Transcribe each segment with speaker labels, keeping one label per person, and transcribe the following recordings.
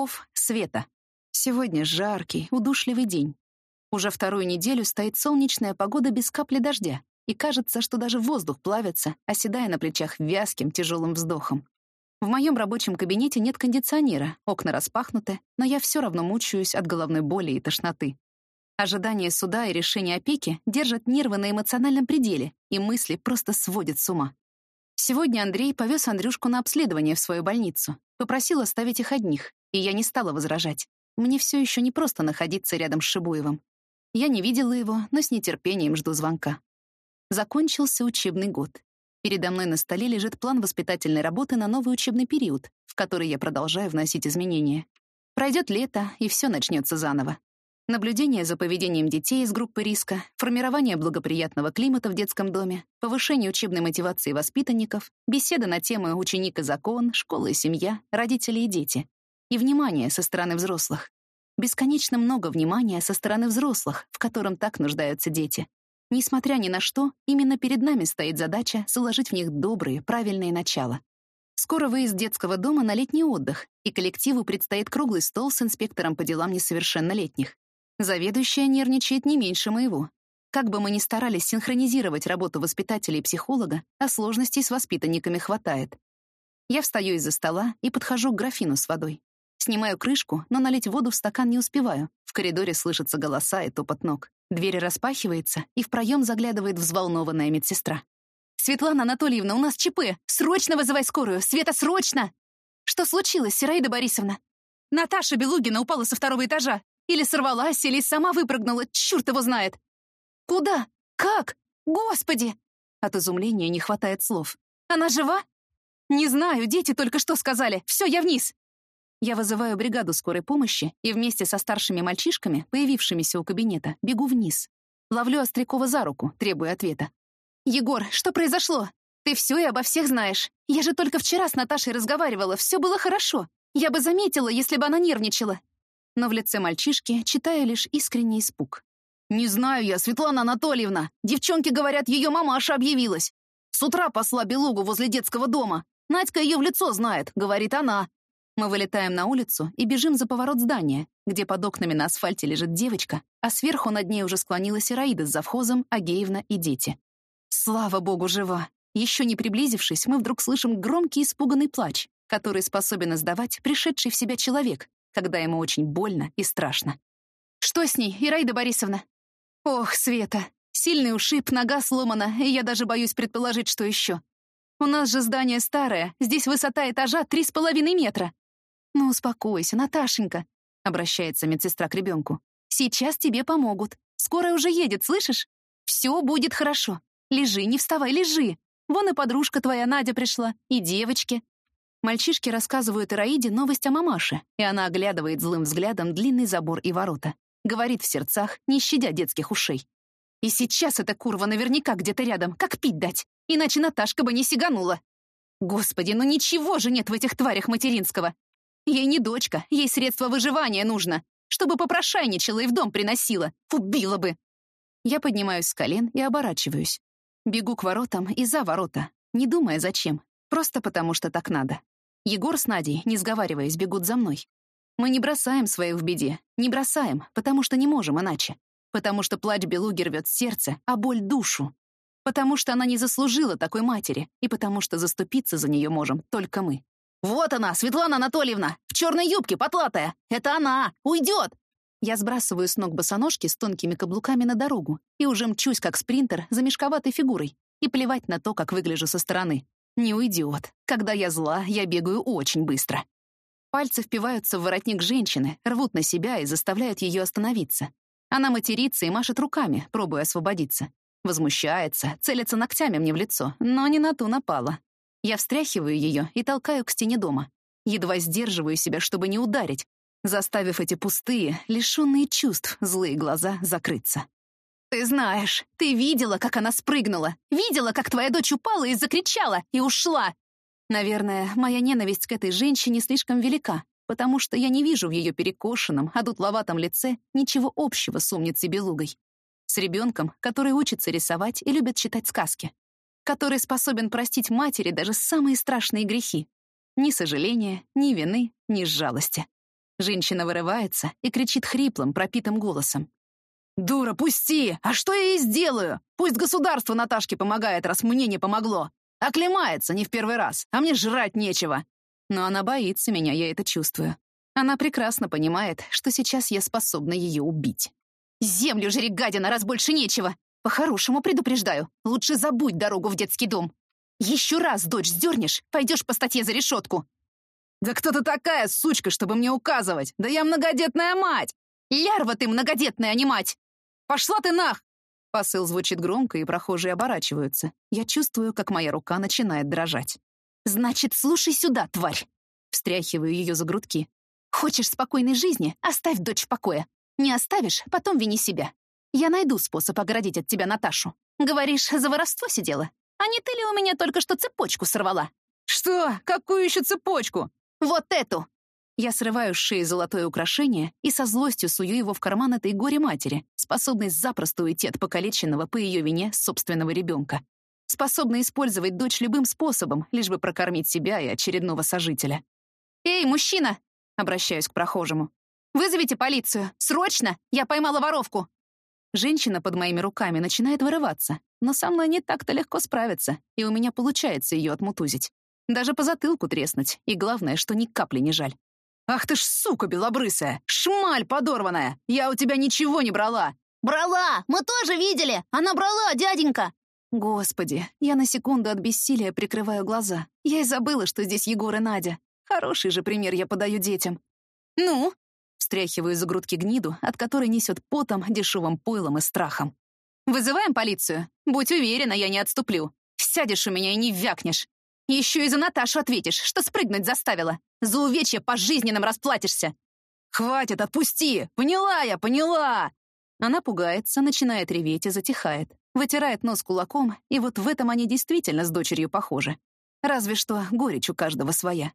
Speaker 1: Ов, Света. Сегодня жаркий, удушливый день. Уже вторую неделю стоит солнечная погода без капли дождя, и кажется, что даже воздух плавится, оседая на плечах вязким, тяжелым вздохом. В моем рабочем кабинете нет кондиционера, окна распахнуты, но я все равно мучаюсь от головной боли и тошноты. Ожидание суда и решения опеки держат нервы на эмоциональном пределе, и мысли просто сводят с ума. Сегодня Андрей повез Андрюшку на обследование в свою больницу, попросил оставить их одних, и я не стала возражать. Мне все еще не просто находиться рядом с Шибуевым. Я не видела его, но с нетерпением жду звонка. Закончился учебный год. Передо мной на столе лежит план воспитательной работы на новый учебный период, в который я продолжаю вносить изменения. Пройдет лето, и все начнется заново. Наблюдение за поведением детей из группы риска, формирование благоприятного климата в детском доме, повышение учебной мотивации воспитанников, беседа на темы «Ученик и закон», «Школа и семья», «Родители и дети». И внимание со стороны взрослых. Бесконечно много внимания со стороны взрослых, в котором так нуждаются дети. Несмотря ни на что, именно перед нами стоит задача заложить в них добрые, правильные начала. Скоро выезд детского дома на летний отдых, и коллективу предстоит круглый стол с инспектором по делам несовершеннолетних. Заведующая нервничает не меньше моего. Как бы мы ни старались синхронизировать работу воспитателя и психолога, а сложностей с воспитанниками хватает. Я встаю из-за стола и подхожу к графину с водой. Снимаю крышку, но налить воду в стакан не успеваю. В коридоре слышатся голоса и топот ног. Дверь распахивается, и в проем заглядывает взволнованная медсестра. «Светлана Анатольевна, у нас ЧП! Срочно вызывай скорую! Света, срочно!» «Что случилось, Сираида Борисовна?» «Наташа Белугина упала со второго этажа. Или сорвалась, или сама выпрыгнула, черт его знает. Куда? Как? Господи! От изумления не хватает слов. Она жива? Не знаю, дети только что сказали. Все, я вниз. Я вызываю бригаду скорой помощи и вместе со старшими мальчишками, появившимися у кабинета, бегу вниз. Ловлю Острякова за руку, требуя ответа. «Егор, что произошло? Ты все и обо всех знаешь. Я же только вчера с Наташей разговаривала, все было хорошо. Я бы заметила, если бы она нервничала но в лице мальчишки читаю лишь искренний испуг. «Не знаю я, Светлана Анатольевна. Девчонки говорят, ее мамаша объявилась. С утра посла белугу возле детского дома. Надька ее в лицо знает, говорит она». Мы вылетаем на улицу и бежим за поворот здания, где под окнами на асфальте лежит девочка, а сверху над ней уже склонилась Ираида с завхозом, Агеевна и дети. Слава богу, жива. Еще не приблизившись, мы вдруг слышим громкий испуганный плач, который способен издавать пришедший в себя человек, когда ему очень больно и страшно. «Что с ней, Ираида Борисовна?» «Ох, Света, сильный ушиб, нога сломана, и я даже боюсь предположить, что еще. У нас же здание старое, здесь высота этажа три с половиной метра». «Ну, успокойся, Наташенька», — обращается медсестра к ребенку. «Сейчас тебе помогут. Скорая уже едет, слышишь? Все будет хорошо. Лежи, не вставай, лежи. Вон и подружка твоя Надя пришла, и девочки. Мальчишки рассказывают Ираиде новость о мамаше, и она оглядывает злым взглядом длинный забор и ворота. Говорит в сердцах, не щадя детских ушей. И сейчас эта курва наверняка где-то рядом, как пить дать, иначе Наташка бы не сиганула. Господи, ну ничего же нет в этих тварях материнского. Ей не дочка, ей средство выживания нужно, чтобы попрошайничала и в дом приносила. Убила бы. Я поднимаюсь с колен и оборачиваюсь. Бегу к воротам и за ворота, не думая зачем, просто потому что так надо. Егор с Надей, не сговариваясь, бегут за мной. Мы не бросаем своих в беде. Не бросаем, потому что не можем иначе. Потому что плач Белуги рвет сердце, а боль — душу. Потому что она не заслужила такой матери, и потому что заступиться за нее можем только мы. «Вот она, Светлана Анатольевна! В черной юбке, потлатая! Это она! Уйдет!» Я сбрасываю с ног босоножки с тонкими каблуками на дорогу и уже мчусь, как спринтер, за мешковатой фигурой. И плевать на то, как выгляжу со стороны. Не уйдет. Когда я зла, я бегаю очень быстро. Пальцы впиваются в воротник женщины, рвут на себя и заставляют ее остановиться. Она матерится и машет руками, пробуя освободиться. Возмущается, целится ногтями мне в лицо, но не на ту напала. Я встряхиваю ее и толкаю к стене дома. Едва сдерживаю себя, чтобы не ударить, заставив эти пустые, лишенные чувств, злые глаза закрыться. «Ты знаешь, ты видела, как она спрыгнула, видела, как твоя дочь упала и закричала, и ушла!» Наверное, моя ненависть к этой женщине слишком велика, потому что я не вижу в ее перекошенном, одутловатом лице ничего общего с умницей Белугой. С ребенком, который учится рисовать и любит читать сказки. Который способен простить матери даже самые страшные грехи. Ни сожаления, ни вины, ни жалости. Женщина вырывается и кричит хриплым, пропитым голосом. «Дура, пусти! А что я ей сделаю? Пусть государство Наташке помогает, раз мне не помогло. Оклемается не в первый раз, а мне жрать нечего». Но она боится меня, я это чувствую. Она прекрасно понимает, что сейчас я способна ее убить. «Землю жри, гадина, раз больше нечего! По-хорошему предупреждаю, лучше забудь дорогу в детский дом. Еще раз дочь сдернешь, пойдешь по статье за решетку». «Да кто ты такая, сучка, чтобы мне указывать? Да я многодетная мать!» «Лярва ты многодетная, а не мать! Пошла ты нах!» Посыл звучит громко, и прохожие оборачиваются. Я чувствую, как моя рука начинает дрожать. «Значит, слушай сюда, тварь!» Встряхиваю ее за грудки. «Хочешь спокойной жизни? Оставь дочь в покое. Не оставишь, потом вини себя. Я найду способ оградить от тебя Наташу. Говоришь, за воровство сидела? А не ты ли у меня только что цепочку сорвала?» «Что? Какую еще цепочку?» «Вот эту!» Я срываю с шеи золотое украшение и со злостью сую его в карман этой горе-матери, способной запросто уйти от покалеченного по ее вине собственного ребенка. Способной использовать дочь любым способом, лишь бы прокормить себя и очередного сожителя. «Эй, мужчина!» — обращаюсь к прохожему. «Вызовите полицию! Срочно! Я поймала воровку!» Женщина под моими руками начинает вырываться, но со мной не так-то легко справиться, и у меня получается ее отмутузить. Даже по затылку треснуть, и главное, что ни капли не жаль. «Ах ты ж сука белобрысая! Шмаль подорванная! Я у тебя ничего не брала!»
Speaker 2: «Брала! Мы тоже видели! Она брала, дяденька!»
Speaker 1: Господи, я на секунду от бессилия прикрываю глаза. Я и забыла, что здесь Егор и Надя. Хороший же пример я подаю детям. «Ну?» Встряхиваю за грудки гниду, от которой несет потом, дешевым пойлом и страхом. «Вызываем полицию? Будь уверена, я не отступлю. Сядешь у меня и не вякнешь. Еще и за Наташу ответишь, что спрыгнуть заставила. За увечья пожизненным расплатишься. Хватит, отпусти! Поняла я, поняла!» Она пугается, начинает реветь и затихает. Вытирает нос кулаком, и вот в этом они действительно с дочерью похожи. Разве что горечь у каждого своя.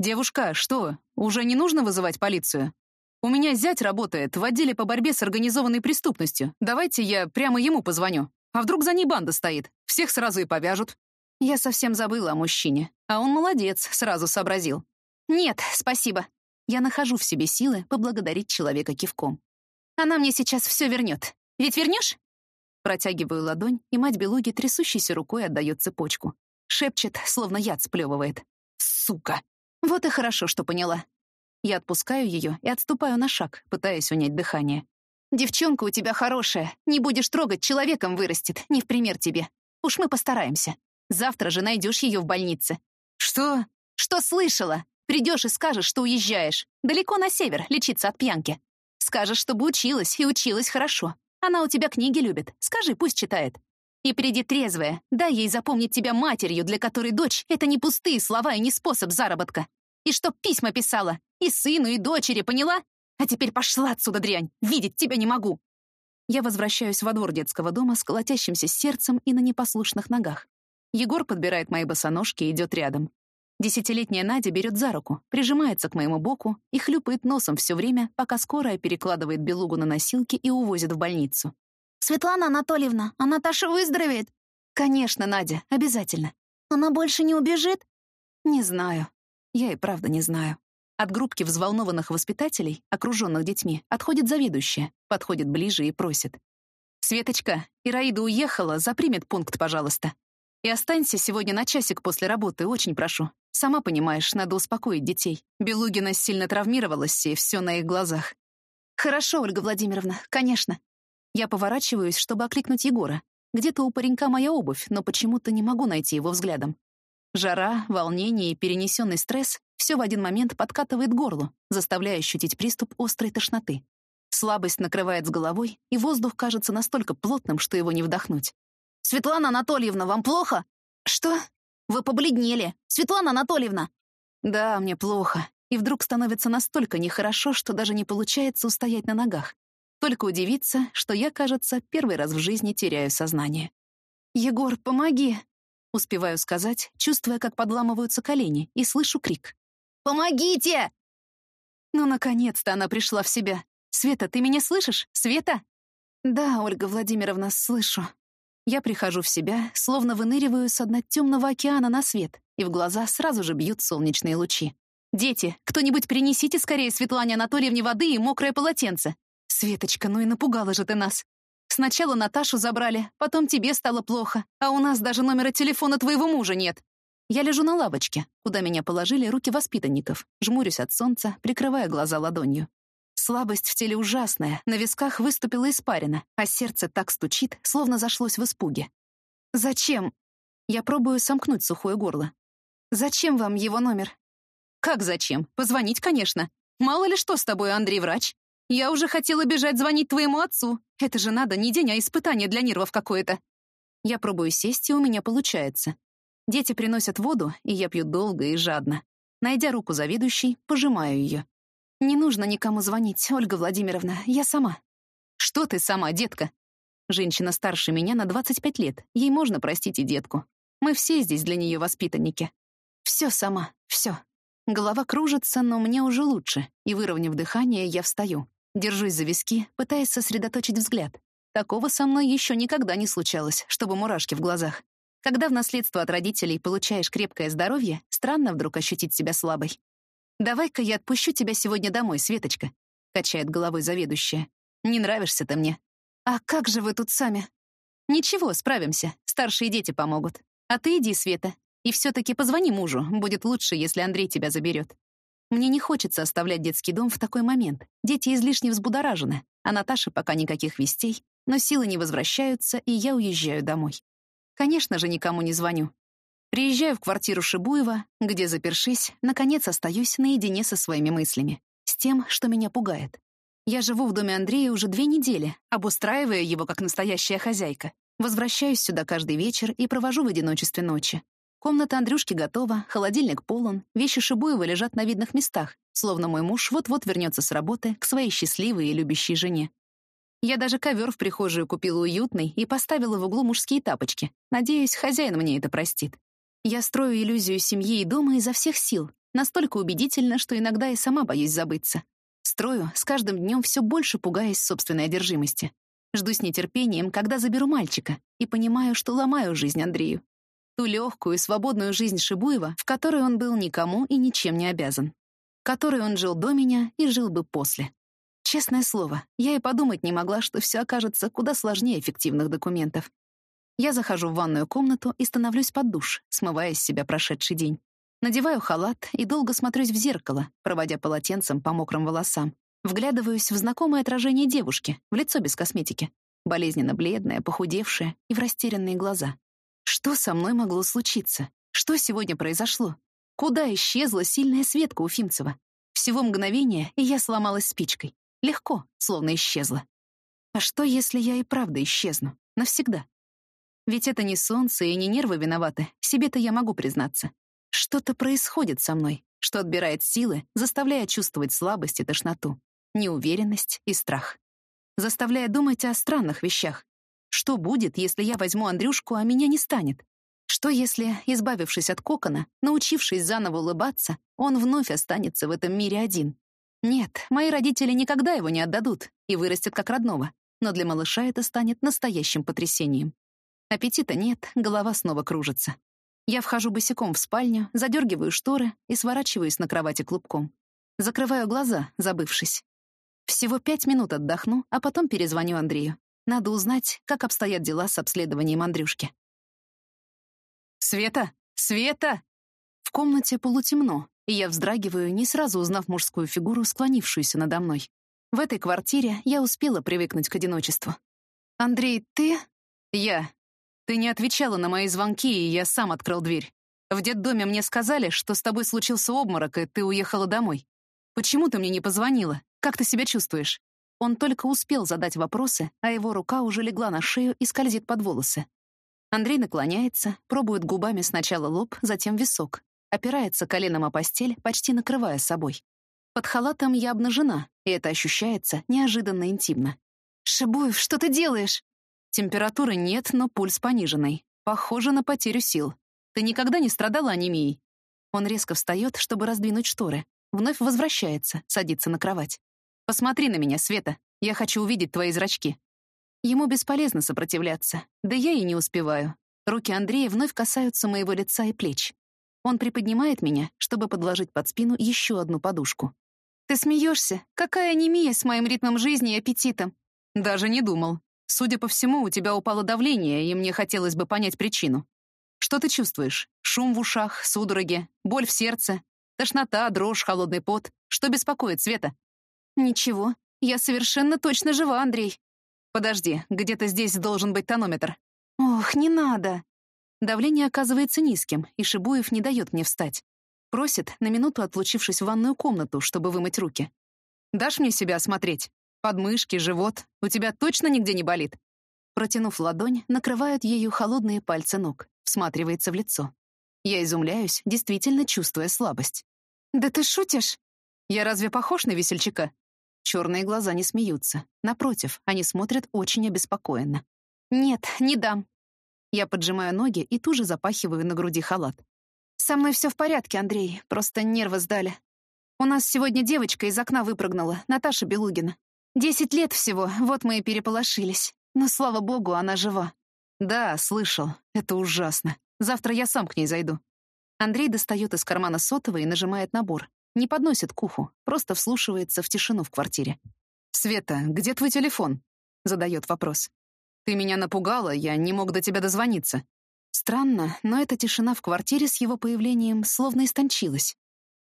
Speaker 1: «Девушка, что, уже не нужно вызывать полицию? У меня зять работает в отделе по борьбе с организованной преступностью. Давайте я прямо ему позвоню. А вдруг за ней банда стоит? Всех сразу и повяжут». Я совсем забыла о мужчине. А он молодец, сразу сообразил. «Нет, спасибо. Я нахожу в себе силы поблагодарить человека кивком. Она мне сейчас все вернет. Ведь вернешь?» Протягиваю ладонь, и мать Белуги трясущейся рукой отдает цепочку. Шепчет, словно яд сплевывает. «Сука!» Вот и хорошо, что поняла. Я отпускаю ее и отступаю на шаг, пытаясь унять дыхание. «Девчонка у тебя хорошая. Не будешь трогать, человеком вырастет. Не в пример тебе. Уж мы постараемся. Завтра же найдешь ее в больнице». «Что?» «Что слышала? Придешь и скажешь, что уезжаешь. Далеко на север, лечиться от пьянки. Скажешь, чтобы училась, и училась хорошо. Она у тебя книги любит. Скажи, пусть читает. И приди трезвая. Дай ей запомнить тебя матерью, для которой дочь — это не пустые слова и не способ заработка. И чтоб письма писала. И сыну, и дочери, поняла? А теперь пошла отсюда, дрянь. Видеть тебя не могу. Я возвращаюсь во двор детского дома с колотящимся сердцем и на непослушных ногах. Егор подбирает мои босоножки и идет рядом. Десятилетняя Надя берет за руку, прижимается к моему боку и хлюпает носом все время, пока скорая перекладывает белугу на носилки и увозит в больницу.
Speaker 2: «Светлана Анатольевна, а Наташа выздоровеет?»
Speaker 1: «Конечно, Надя, обязательно».
Speaker 2: «Она больше не убежит?»
Speaker 1: «Не знаю. Я и правда не знаю». От группки взволнованных воспитателей, окруженных детьми, отходит заведующая, подходит ближе и просит. «Светочка, Ираида уехала, запримет пункт, пожалуйста. И останься сегодня на часик после работы, очень прошу. Сама понимаешь, надо успокоить детей. Белугина сильно травмировалась, и все на их глазах». «Хорошо, Ольга Владимировна, конечно». Я поворачиваюсь, чтобы окликнуть Егора. Где-то у паренька моя обувь, но почему-то не могу найти его взглядом. Жара, волнение и перенесенный стресс — все в один момент подкатывает горло, заставляя ощутить приступ острой тошноты. Слабость накрывает с головой, и воздух кажется настолько плотным, что его не вдохнуть.
Speaker 2: «Светлана Анатольевна, вам плохо?»
Speaker 1: «Что?»
Speaker 2: «Вы побледнели. Светлана Анатольевна!»
Speaker 1: «Да, мне плохо. И вдруг становится настолько нехорошо, что даже не получается устоять на ногах. Только удивиться, что я, кажется, первый раз в жизни теряю сознание. «Егор, помоги!» Успеваю сказать, чувствуя, как подламываются колени, и слышу крик.
Speaker 2: «Помогите!»
Speaker 1: Ну, наконец-то она пришла в себя. «Света, ты меня слышишь? Света?» «Да, Ольга Владимировна, слышу». Я прихожу в себя, словно выныриваю с дна темного океана на свет, и в глаза сразу же бьют солнечные лучи. Дети, кто-нибудь принесите скорее Светлане Анатольевне воды и мокрое полотенце. Светочка, ну и напугала же ты нас. Сначала Наташу забрали, потом тебе стало плохо, а у нас даже номера телефона твоего мужа нет. Я лежу на лавочке, куда меня положили руки воспитанников, жмурюсь от солнца, прикрывая глаза ладонью. Слабость в теле ужасная, на висках выступила испарина, а сердце так стучит, словно зашлось в испуге. «Зачем?» Я пробую сомкнуть сухое горло. «Зачем вам его номер?» «Как зачем? Позвонить, конечно. Мало ли что с тобой, Андрей врач. Я уже хотела бежать звонить твоему отцу. Это же надо не день, а испытание для нервов какое-то». Я пробую сесть, и у меня получается. Дети приносят воду, и я пью долго и жадно. Найдя руку заведующей, пожимаю ее. «Не нужно никому звонить, Ольга Владимировна, я сама». «Что ты сама, детка?» Женщина старше меня на 25 лет, ей можно простить и детку. Мы все здесь для нее воспитанники. Все сама, все. Голова кружится, но мне уже лучше, и, выровняв дыхание, я встаю. Держусь за виски, пытаясь сосредоточить взгляд. Такого со мной еще никогда не случалось, чтобы мурашки в глазах. Когда в наследство от родителей получаешь крепкое здоровье, странно вдруг ощутить себя слабой. «Давай-ка я отпущу тебя сегодня домой, Светочка», — качает головой заведующая. «Не нравишься ты мне». «А как же вы тут сами?» «Ничего, справимся. Старшие дети помогут. А ты иди, Света. И все-таки позвони мужу. Будет лучше, если Андрей тебя заберет. Мне не хочется оставлять детский дом в такой момент. Дети излишне взбудоражены, а Наташа пока никаких вестей, но силы не возвращаются, и я уезжаю домой. Конечно же, никому не звоню. Приезжаю в квартиру Шибуева, где, запершись, наконец остаюсь наедине со своими мыслями, с тем, что меня пугает. Я живу в доме Андрея уже две недели, обустраивая его как настоящая хозяйка. Возвращаюсь сюда каждый вечер и провожу в одиночестве ночи. Комната Андрюшки готова, холодильник полон, вещи Шибуева лежат на видных местах, словно мой муж вот-вот вернется с работы к своей счастливой и любящей жене. Я даже ковер в прихожую купила уютный и поставила в углу мужские тапочки. Надеюсь, хозяин мне это простит. Я строю иллюзию семьи и дома изо всех сил, настолько убедительно, что иногда и сама боюсь забыться. Строю, с каждым днем все больше пугаясь собственной одержимости. Жду с нетерпением, когда заберу мальчика, и понимаю, что ломаю жизнь Андрею. Ту легкую и свободную жизнь Шибуева, в которой он был никому и ничем не обязан. Которой он жил до меня и жил бы после. Честное слово, я и подумать не могла, что все окажется куда сложнее эффективных документов. Я захожу в ванную комнату и становлюсь под душ, смывая с себя прошедший день. Надеваю халат и долго смотрюсь в зеркало, проводя полотенцем по мокрым волосам. Вглядываюсь в знакомое отражение девушки, в лицо без косметики. Болезненно бледная, похудевшая и в растерянные глаза. Что со мной могло случиться? Что сегодня произошло? Куда исчезла сильная Светка Уфимцева? Всего мгновение, и я сломалась спичкой. Легко, словно исчезла. А что, если я и правда исчезну? Навсегда? Ведь это не солнце и не нервы виноваты, себе-то я могу признаться. Что-то происходит со мной, что отбирает силы, заставляя чувствовать слабость и тошноту, неуверенность и страх. Заставляя думать о странных вещах. Что будет, если я возьму Андрюшку, а меня не станет? Что если, избавившись от кокона, научившись заново улыбаться, он вновь останется в этом мире один? Нет, мои родители никогда его не отдадут и вырастет как родного, но для малыша это станет настоящим потрясением. Аппетита нет, голова снова кружится. Я вхожу босиком в спальню, задергиваю шторы и сворачиваюсь на кровати клубком. Закрываю глаза, забывшись. Всего пять минут отдохну, а потом перезвоню Андрею. Надо узнать, как обстоят дела с обследованием Андрюшки. «Света! Света!» В комнате полутемно, и я вздрагиваю, не сразу узнав мужскую фигуру, склонившуюся надо мной. В этой квартире я успела привыкнуть к одиночеству. «Андрей, ты?» «Я. Ты не отвечала на мои звонки, и я сам открыл дверь. В детдоме мне сказали, что с тобой случился обморок, и ты уехала домой. Почему ты мне не позвонила? Как ты себя чувствуешь?» Он только успел задать вопросы, а его рука уже легла на шею и скользит под волосы. Андрей наклоняется, пробует губами сначала лоб, затем висок. Опирается коленом о постель, почти накрывая собой. Под халатом я обнажена, и это ощущается неожиданно интимно. «Шибуев, что ты делаешь?» Температуры нет, но пульс пониженный. Похоже на потерю сил. Ты никогда не страдала анемией? Он резко встает, чтобы раздвинуть шторы. Вновь возвращается, садится на кровать. «Посмотри на меня, Света. Я хочу увидеть твои зрачки». Ему бесполезно сопротивляться. Да я и не успеваю. Руки Андрея вновь касаются моего лица и плеч. Он приподнимает меня, чтобы подложить под спину еще одну подушку. «Ты смеешься? Какая анемия с моим ритмом жизни и аппетитом?» «Даже не думал. Судя по всему, у тебя упало давление, и мне хотелось бы понять причину. Что ты чувствуешь? Шум в ушах, судороги, боль в сердце, тошнота, дрожь, холодный пот. Что беспокоит, Света?» «Ничего. Я совершенно точно жива, Андрей». «Подожди, где-то здесь должен быть тонометр». «Ох, не надо». Давление оказывается низким, и Шибуев не дает мне встать. Просит, на минуту отлучившись в ванную комнату, чтобы вымыть руки. «Дашь мне себя осмотреть? Подмышки, живот. У тебя точно нигде не болит?» Протянув ладонь, накрывают ею холодные пальцы ног, всматривается в лицо. Я изумляюсь, действительно чувствуя слабость. «Да ты шутишь?» «Я разве похож на весельчака?» Черные глаза не смеются. Напротив, они смотрят очень обеспокоенно. «Нет, не дам». Я поджимаю ноги и туже запахиваю на груди халат. «Со мной все в порядке, Андрей, просто нервы сдали. У нас сегодня девочка из окна выпрыгнула, Наташа Белугина. Десять лет всего, вот мы и переполошились. Но, слава богу, она жива. Да, слышал. Это ужасно. Завтра я сам к ней зайду. Андрей достает из кармана сотовый и нажимает набор. Не подносит к уху, просто вслушивается в тишину в квартире. «Света, где твой телефон?» — задает вопрос. «Ты меня напугала, я не мог до тебя дозвониться». Странно, но эта тишина в квартире с его появлением словно истончилась.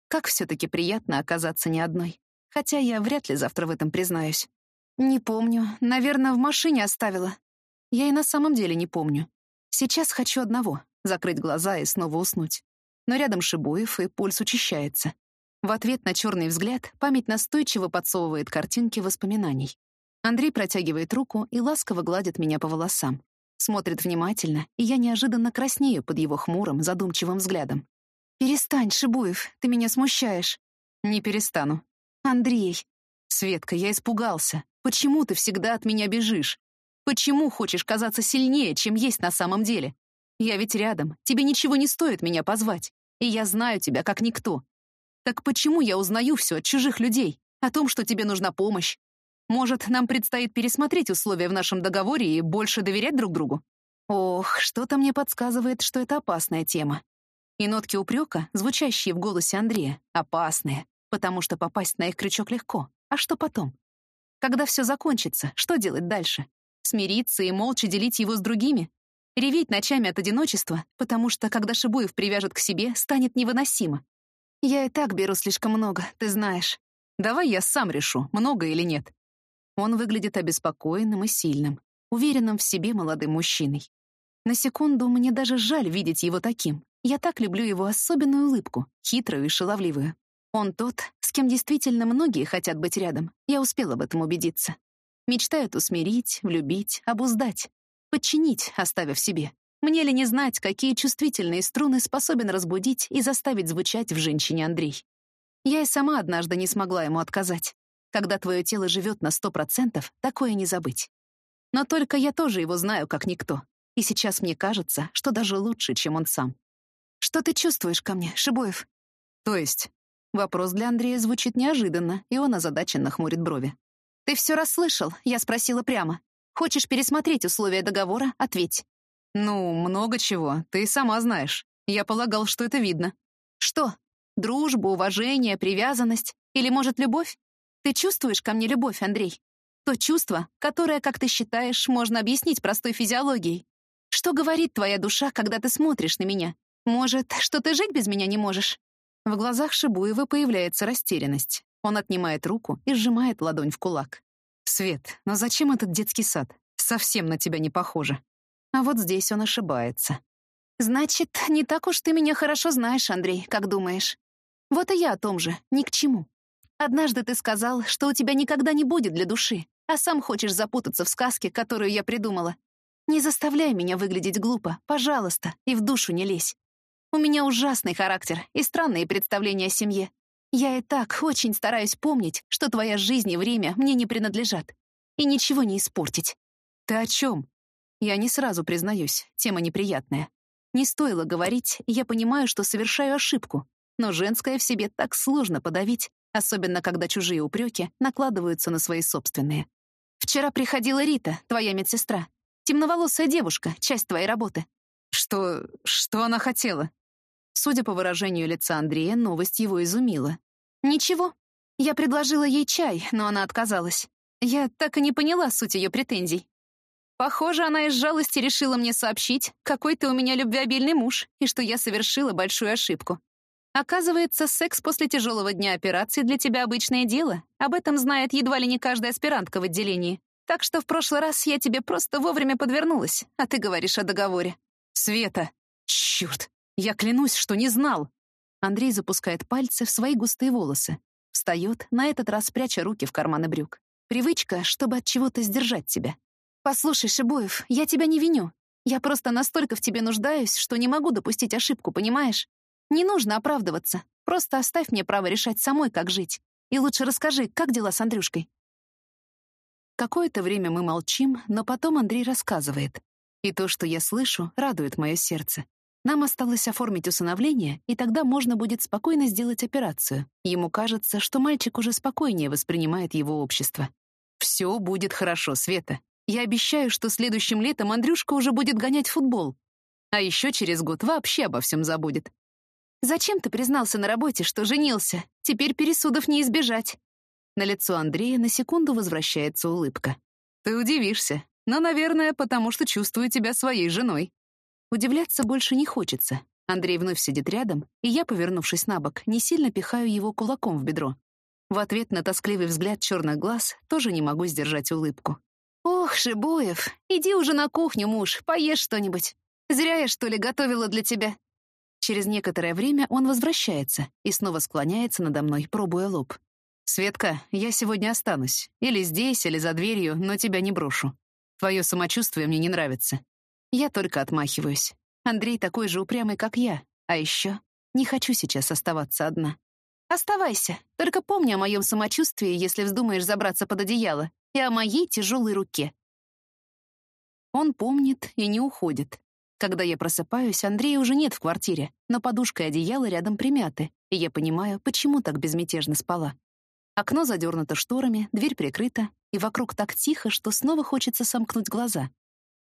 Speaker 1: Как все-таки приятно оказаться не одной. Хотя я вряд ли завтра в этом признаюсь. Не помню. Наверное, в машине оставила. Я и на самом деле не помню. Сейчас хочу одного — закрыть глаза и снова уснуть. Но рядом Шибуев, и пульс учащается. В ответ на черный взгляд память настойчиво подсовывает картинки воспоминаний. Андрей протягивает руку и ласково гладит меня по волосам. Смотрит внимательно, и я неожиданно краснею под его хмурым, задумчивым взглядом. «Перестань, Шибуев, ты меня смущаешь». «Не перестану», «Андрей!» «Светка, я испугался. Почему ты всегда от меня бежишь? Почему хочешь казаться сильнее, чем есть на самом деле? Я ведь рядом, тебе ничего не стоит меня позвать, и я знаю тебя как никто. Так почему я узнаю все от чужих людей, о том, что тебе нужна помощь? Может, нам предстоит пересмотреть условия в нашем договоре и больше доверять друг другу? Ох, что-то мне подсказывает, что это опасная тема. И нотки упрека, звучащие в голосе Андрея, опасные потому что попасть на их крючок легко. А что потом? Когда все закончится, что делать дальше? Смириться и молча делить его с другими? Реветь ночами от одиночества, потому что, когда Шибуев привяжет к себе, станет невыносимо. Я и так беру слишком много, ты знаешь. Давай я сам решу, много или нет. Он выглядит обеспокоенным и сильным, уверенным в себе молодым мужчиной. На секунду мне даже жаль видеть его таким. Я так люблю его особенную улыбку, хитрую и шаловливую. Он тот, с кем действительно многие хотят быть рядом. Я успела в этом убедиться. Мечтают усмирить, влюбить, обуздать, подчинить, оставив себе. Мне ли не знать, какие чувствительные струны способен разбудить и заставить звучать в женщине Андрей? Я и сама однажды не смогла ему отказать. Когда твое тело живет на сто процентов, такое не забыть. Но только я тоже его знаю, как никто. И сейчас мне кажется, что даже лучше, чем он сам. Что ты чувствуешь ко мне, Шибоев? То есть, Вопрос для Андрея звучит неожиданно, и он озадаченно хмурит брови. «Ты все расслышал?» — я спросила прямо. «Хочешь пересмотреть условия договора? Ответь». «Ну, много чего. Ты сама знаешь. Я полагал, что это видно». «Что? Дружба, уважение, привязанность? Или, может, любовь? Ты чувствуешь ко мне любовь, Андрей? То чувство, которое, как ты считаешь, можно объяснить простой физиологией. Что говорит твоя душа, когда ты смотришь на меня? Может, что ты жить без меня не можешь? В глазах Шибуева появляется растерянность. Он отнимает руку и сжимает ладонь в кулак. «Свет, но зачем этот детский сад? Совсем на тебя не похоже». А вот здесь он ошибается. «Значит, не так уж ты меня хорошо знаешь, Андрей, как думаешь. Вот и я о том же, ни к чему. Однажды ты сказал, что у тебя никогда не будет для души, а сам хочешь запутаться в сказке, которую я придумала. Не заставляй меня выглядеть глупо, пожалуйста, и в душу не лезь. У меня ужасный характер и странные представления о семье. Я и так очень стараюсь помнить, что твоя жизнь и время мне не принадлежат. И ничего не испортить. Ты о чем? Я не сразу признаюсь, тема неприятная. Не стоило говорить, я понимаю, что совершаю ошибку. Но женское в себе так сложно подавить, особенно когда чужие упреки накладываются на свои собственные. Вчера приходила Рита, твоя медсестра. Темноволосая девушка, часть твоей работы. Что... что она хотела? Судя по выражению лица Андрея, новость его изумила. «Ничего. Я предложила ей чай, но она отказалась. Я так и не поняла суть ее претензий. Похоже, она из жалости решила мне сообщить, какой ты у меня любвеобильный муж, и что я совершила большую ошибку. Оказывается, секс после тяжелого дня операции для тебя обычное дело. Об этом знает едва ли не каждая аспирантка в отделении. Так что в прошлый раз я тебе просто вовремя подвернулась, а ты говоришь о договоре. Света! Черт! Я клянусь, что не знал. Андрей запускает пальцы в свои густые волосы. Встает, на этот раз пряча руки в карманы брюк. Привычка, чтобы от чего-то сдержать тебя. «Послушай, Шибоев, я тебя не виню. Я просто настолько в тебе нуждаюсь, что не могу допустить ошибку, понимаешь? Не нужно оправдываться. Просто оставь мне право решать самой, как жить. И лучше расскажи, как дела с Андрюшкой?» Какое-то время мы молчим, но потом Андрей рассказывает. И то, что я слышу, радует мое сердце. Нам осталось оформить усыновление, и тогда можно будет спокойно сделать операцию. Ему кажется, что мальчик уже спокойнее воспринимает его общество. «Все будет хорошо, Света. Я обещаю, что следующим летом Андрюшка уже будет гонять футбол. А еще через год вообще обо всем забудет. Зачем ты признался на работе, что женился? Теперь пересудов не избежать. На лицо Андрея на секунду возвращается улыбка. Ты удивишься, но, наверное, потому что чувствую тебя своей женой. Удивляться больше не хочется. Андрей вновь сидит рядом, и я, повернувшись на бок, не сильно пихаю его кулаком в бедро. В ответ на тоскливый взгляд черных глаз тоже не могу сдержать улыбку. «Ох, Шибоев, иди уже на кухню, муж, поешь что-нибудь. Зря я, что ли, готовила для тебя». Через некоторое время он возвращается и снова склоняется надо мной, пробуя лоб. «Светка, я сегодня останусь. Или здесь, или за дверью, но тебя не брошу. Твое самочувствие мне не нравится». Я только отмахиваюсь. Андрей такой же упрямый, как я. А еще не хочу сейчас оставаться одна. «Оставайся. Только помни о моем самочувствии, если вздумаешь забраться под одеяло и о моей тяжелой руке. Он помнит и не уходит. Когда я просыпаюсь, Андрея уже нет в квартире, но подушка и одеяло рядом примяты, и я понимаю, почему так безмятежно спала. Окно задернуто шторами, дверь прикрыта, и вокруг так тихо, что снова хочется сомкнуть глаза.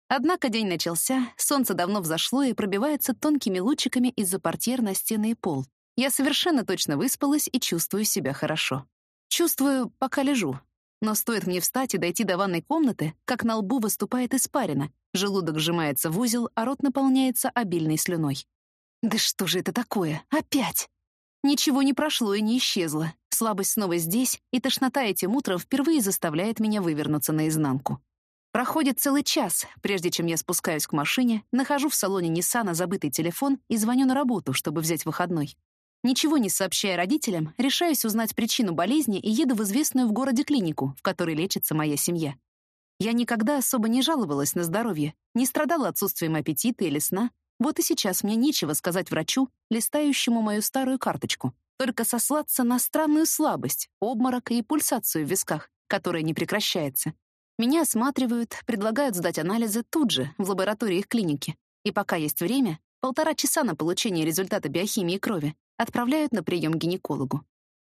Speaker 1: Однако день начался, солнце давно взошло и пробивается тонкими лучиками из-за портьер на стены и пол. Я совершенно точно выспалась и чувствую себя хорошо. Чувствую, пока лежу, но стоит мне встать и дойти до ванной комнаты, как на лбу выступает испарина, желудок сжимается в узел, а рот наполняется обильной слюной. Да что же это такое? Опять! Ничего не прошло и не исчезло. Слабость снова здесь, и тошнота этим утром впервые заставляет меня вывернуться наизнанку. Проходит целый час, прежде чем я спускаюсь к машине, нахожу в салоне Ниссана забытый телефон и звоню на работу, чтобы взять выходной. Ничего не сообщая родителям, решаюсь узнать причину болезни и еду в известную в городе клинику, в которой лечится моя семья. Я никогда особо не жаловалась на здоровье, не страдала отсутствием аппетита или сна. Вот и сейчас мне нечего сказать врачу, листающему мою старую карточку, только сослаться на странную слабость, обморок и пульсацию в висках, которая не прекращается. Меня осматривают, предлагают сдать анализы тут же, в лаборатории их клиники. И пока есть время, полтора часа на получение результата биохимии крови, Отправляют на прием к гинекологу.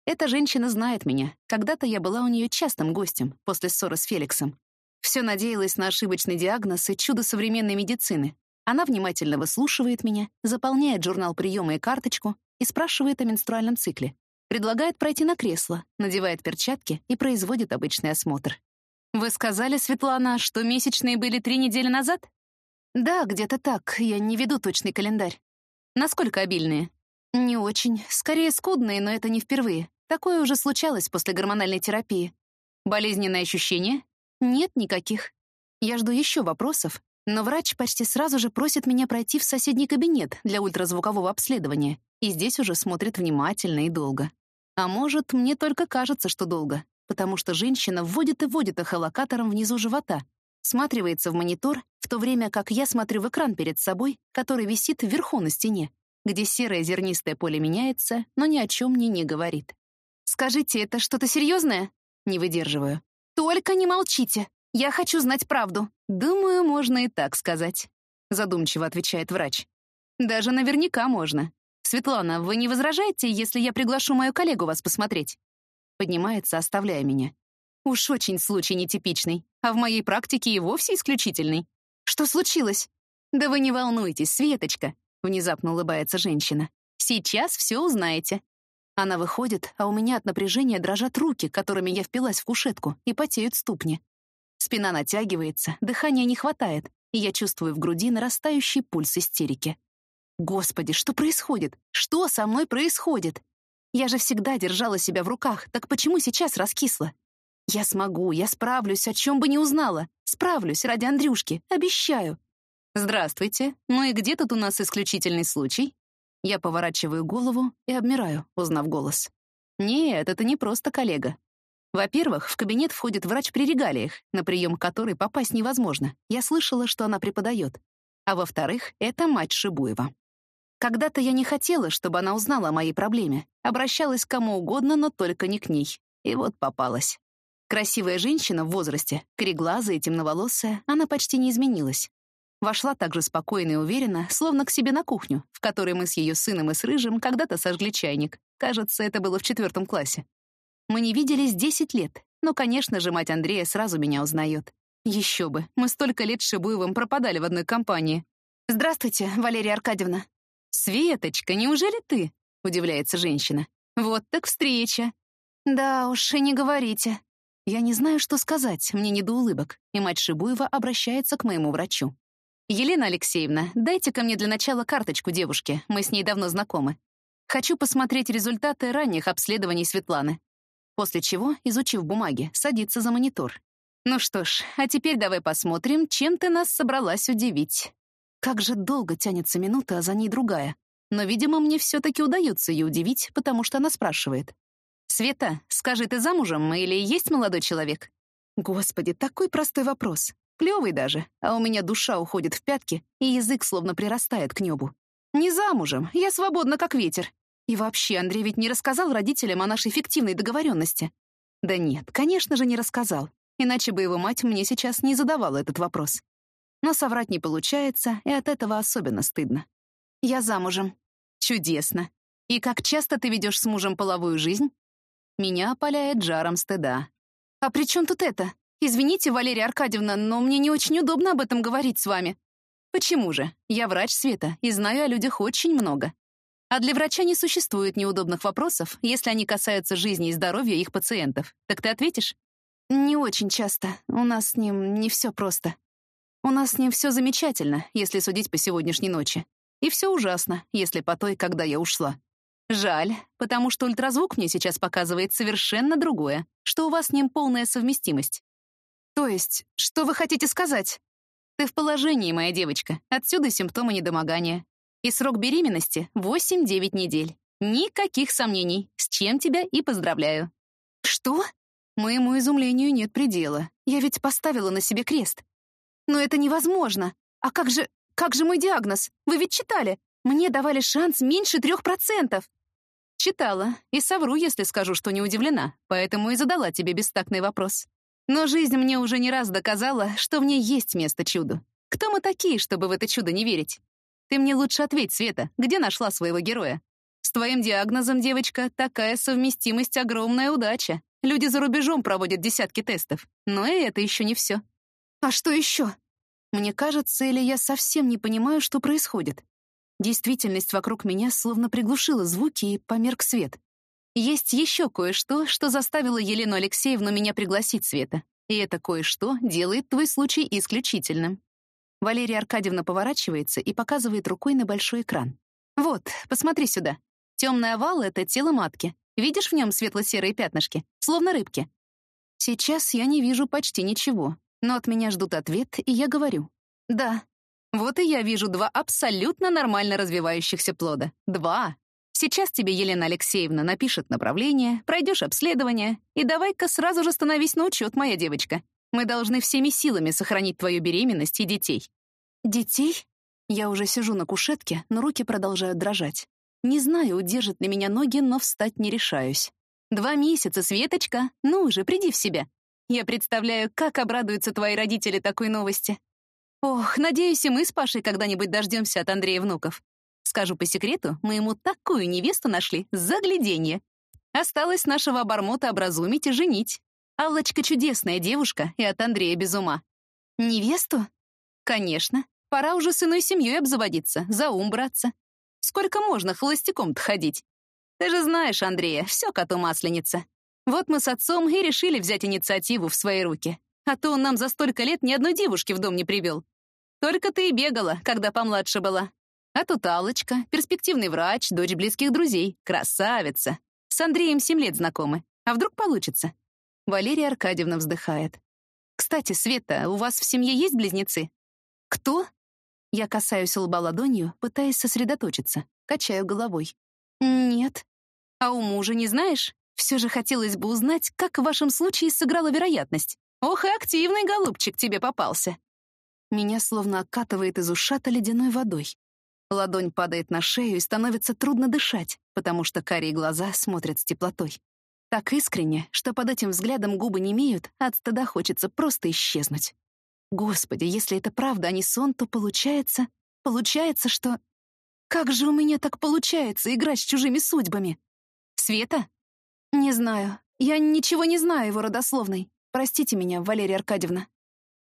Speaker 1: Эта женщина знает меня. Когда-то я была у нее частым гостем после ссоры с Феликсом. Все надеялась на ошибочный диагноз и чудо современной медицины. Она внимательно выслушивает меня, заполняет журнал приема и карточку и спрашивает о менструальном цикле. Предлагает пройти на кресло, надевает перчатки и производит обычный осмотр. «Вы сказали, Светлана, что месячные были три недели назад?» «Да, где-то так. Я не веду точный календарь». «Насколько обильные?» Не очень. Скорее, скудные, но это не впервые. Такое уже случалось после гормональной терапии. Болезненные ощущения? Нет никаких. Я жду еще вопросов, но врач почти сразу же просит меня пройти в соседний кабинет для ультразвукового обследования, и здесь уже смотрит внимательно и долго. А может, мне только кажется, что долго, потому что женщина вводит и вводит эхолокатором внизу живота, сматривается в монитор, в то время как я смотрю в экран перед собой, который висит вверху на стене, где серое зернистое поле меняется, но ни о чем мне не говорит. «Скажите, это что-то серьезное?» Не выдерживаю. «Только не молчите! Я хочу знать правду!» «Думаю, можно и так сказать», — задумчиво отвечает врач. «Даже наверняка можно. Светлана, вы не возражаете, если я приглашу мою коллегу вас посмотреть?» Поднимается, оставляя меня. Уж очень случай нетипичный, а в моей практике и вовсе исключительный. Что случилось? Да вы не волнуйтесь, Светочка. Внезапно улыбается женщина. Сейчас все узнаете». Она выходит, а у меня от напряжения дрожат руки, которыми я впилась в кушетку, и потеют ступни. Спина натягивается, дыхания не хватает, и я чувствую в груди нарастающий пульс истерики. Господи, что происходит? Что со мной происходит? Я же всегда держала себя в руках, так почему сейчас раскисла? Я смогу, я справлюсь, о чем бы не узнала. Справлюсь ради Андрюшки, обещаю. Здравствуйте. Ну и где тут у нас исключительный случай? Я поворачиваю голову и обмираю, узнав голос. Нет, это не просто коллега. Во-первых, в кабинет входит врач при регалиях, на прием которой попасть невозможно. Я слышала, что она преподает. А во-вторых, это мать Шибуева. Когда-то я не хотела, чтобы она узнала о моей проблеме. Обращалась к кому угодно, но только не к ней. И вот попалась. Красивая женщина в возрасте, кореглазая и темноволосая, она почти не изменилась. Вошла так же спокойно и уверенно, словно к себе на кухню, в которой мы с ее сыном и с Рыжим когда-то сожгли чайник. Кажется, это было в четвертом классе. Мы не виделись 10 лет, но, конечно же, мать Андрея сразу меня узнает. Еще бы, мы столько лет с Шибуевым пропадали в одной компании. «Здравствуйте, Валерия Аркадьевна». «Светочка, неужели ты?» — удивляется женщина. «Вот так встреча». «Да уж, и не говорите». Я не знаю, что сказать, мне не до улыбок, и мать Шибуева обращается к моему врачу. «Елена Алексеевна, дайте ко мне для начала карточку девушки, мы с ней давно знакомы. Хочу посмотреть результаты ранних обследований Светланы». После чего, изучив бумаги, садится за монитор. «Ну что ж, а теперь давай посмотрим, чем ты нас собралась удивить». Как же долго тянется минута, а за ней другая. Но, видимо, мне все-таки удается ее удивить, потому что она спрашивает. «Света, скажи, ты замужем или есть молодой человек?» Господи, такой простой вопрос. Клёвый даже, а у меня душа уходит в пятки, и язык словно прирастает к небу. Не замужем, я свободна как ветер. И вообще, Андрей ведь не рассказал родителям о нашей фиктивной договоренности. Да нет, конечно же, не рассказал. Иначе бы его мать мне сейчас не задавала этот вопрос. Но соврать не получается, и от этого особенно стыдно. Я замужем. Чудесно. И как часто ты ведешь с мужем половую жизнь? Меня опаляет жаром стыда. А при чем тут это? «Извините, Валерия Аркадьевна, но мне не очень удобно об этом говорить с вами». «Почему же? Я врач Света и знаю о людях очень много. А для врача не существует неудобных вопросов, если они касаются жизни и здоровья их пациентов. Так ты ответишь?» «Не очень часто. У нас с ним не все просто. У нас с ним все замечательно, если судить по сегодняшней ночи. И все ужасно, если по той, когда я ушла. Жаль, потому что ультразвук мне сейчас показывает совершенно другое, что у вас с ним полная совместимость. То есть, что вы хотите сказать? Ты в положении, моя девочка. Отсюда симптомы недомогания. И срок беременности — 8-9 недель. Никаких сомнений, с чем тебя и поздравляю. Что? Моему изумлению нет предела. Я ведь поставила на себе крест. Но это невозможно. А как же... как же мой диагноз? Вы ведь читали. Мне давали шанс меньше трех процентов. Читала. И совру, если скажу, что не удивлена. Поэтому и задала тебе бестактный вопрос. Но жизнь мне уже не раз доказала, что в ней есть место чуду. Кто мы такие, чтобы в это чудо не верить? Ты мне лучше ответь, Света, где нашла своего героя? С твоим диагнозом, девочка, такая совместимость — огромная удача. Люди за рубежом проводят десятки тестов. Но и это еще не все. А что еще? Мне кажется, или я совсем не понимаю, что происходит. Действительность вокруг меня словно приглушила звуки и померк свет. Есть еще кое-что, что заставило Елену Алексеевну меня пригласить, Света. И это кое-что делает твой случай исключительным. Валерия Аркадьевна поворачивается и показывает рукой на большой экран. Вот, посмотри сюда. Темный овал — это тело матки. Видишь в нем светло-серые пятнышки, словно рыбки? Сейчас я не вижу почти ничего, но от меня ждут ответ, и я говорю. Да. Вот и я вижу два абсолютно нормально развивающихся плода. Два. Сейчас тебе Елена Алексеевна напишет направление, пройдешь обследование, и давай-ка сразу же становись на учет, моя девочка. Мы должны всеми силами сохранить твою беременность и детей». «Детей?» Я уже сижу на кушетке, но руки продолжают дрожать. Не знаю, удержат ли меня ноги, но встать не решаюсь. «Два месяца, Светочка, ну уже, приди в себя. Я представляю, как обрадуются твои родители такой новости. Ох, надеюсь, и мы с Пашей когда-нибудь дождемся от Андрея внуков. Скажу по секрету, мы ему такую невесту нашли, загляденье. Осталось нашего обормота образумить и женить. Аллочка чудесная девушка и от Андрея без ума. Невесту? Конечно. Пора уже с иной семьей обзаводиться, за ум браться. Сколько можно холостяком-то ходить? Ты же знаешь, Андрея, все коту масленица. Вот мы с отцом и решили взять инициативу в свои руки. А то он нам за столько лет ни одной девушки в дом не привел. Только ты и бегала, когда помладше была. А тут Аллочка, перспективный врач, дочь близких друзей, красавица. С Андреем семь лет знакомы. А вдруг получится? Валерия Аркадьевна вздыхает. «Кстати, Света, у вас в семье есть близнецы?» «Кто?» Я касаюсь лба ладонью, пытаясь сосредоточиться, качаю головой. «Нет». «А у мужа не знаешь? Все же хотелось бы узнать, как в вашем случае сыграла вероятность. Ох, и активный голубчик тебе попался». Меня словно окатывает из ушата ледяной водой. Ладонь падает на шею и становится трудно дышать, потому что карие глаза смотрят с теплотой. Так искренне, что под этим взглядом губы не имеют, от стыда хочется просто исчезнуть. Господи, если это правда, а не сон, то получается... Получается, что... Как же у меня так получается играть с чужими судьбами? Света? Не знаю. Я ничего не знаю его родословной. Простите меня, Валерия Аркадьевна.